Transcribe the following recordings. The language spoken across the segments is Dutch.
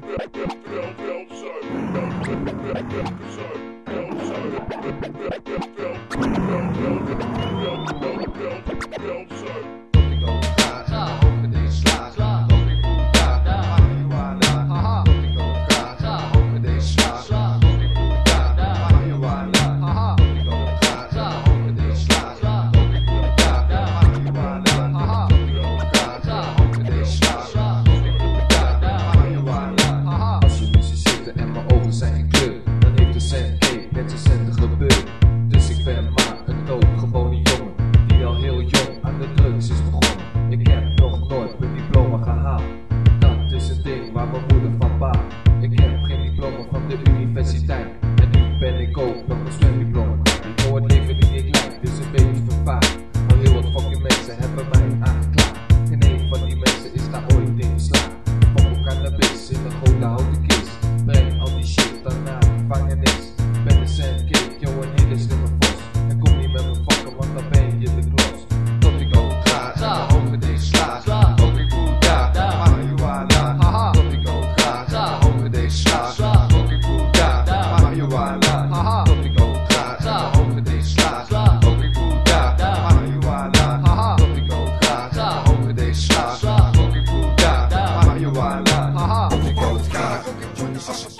Bye. universitário. Jones.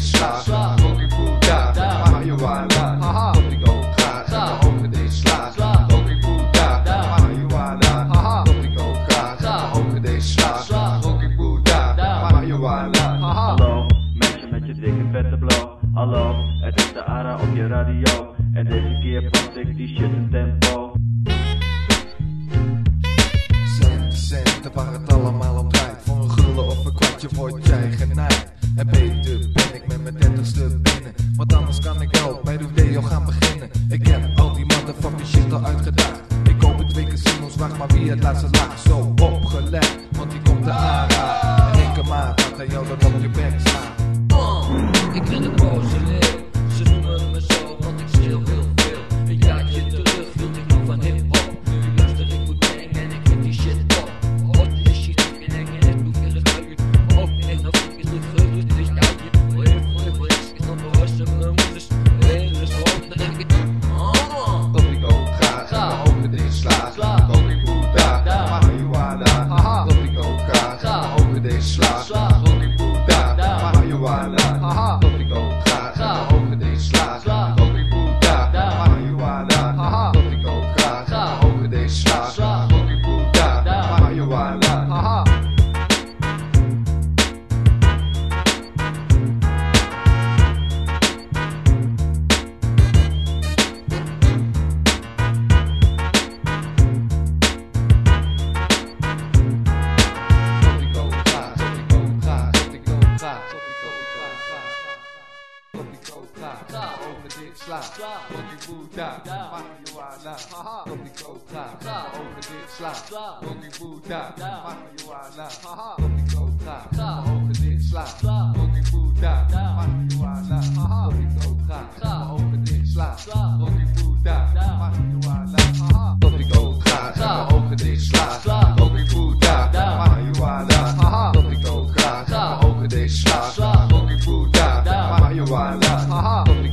sla. Rocky Buddha, marihuana. Kom ik ook graag. De hoofd in sla. Rocky Buddha, marihuana. Kom ik ook graag. De hoofd in sla. Rocky Buddha, marihuana. Hallo, mensen met je dikke vette blow. Hallo, het is de Ara op je radio. En deze keer pas ik die shit in tempo. Ik heb al die motherfucking shit al uitgedaagd. Ik koop in twee keer sinds ons wacht maar wie het laatste laag. Zo opgelegd, want die komt de ara. En ik maat dat hij jou dan op je bek slaat. Ik ben de boze sla. Donnie Boeddha, marihuana. Donnie Cobra, over dit sla. Donnie Boeddha, marihuana. Donnie Cobra, over dit sla. Donnie Boeddha, marihuana. Donnie Cobra, over dit sla. Donnie Boeddha, marihuana. Donnie Cobra, mijn ogen dicht slaap. Donnie Boeddha, marihuana. Donnie Cobra, mijn ogen dicht sla. Donnie Boeddha, marihuana. Donnie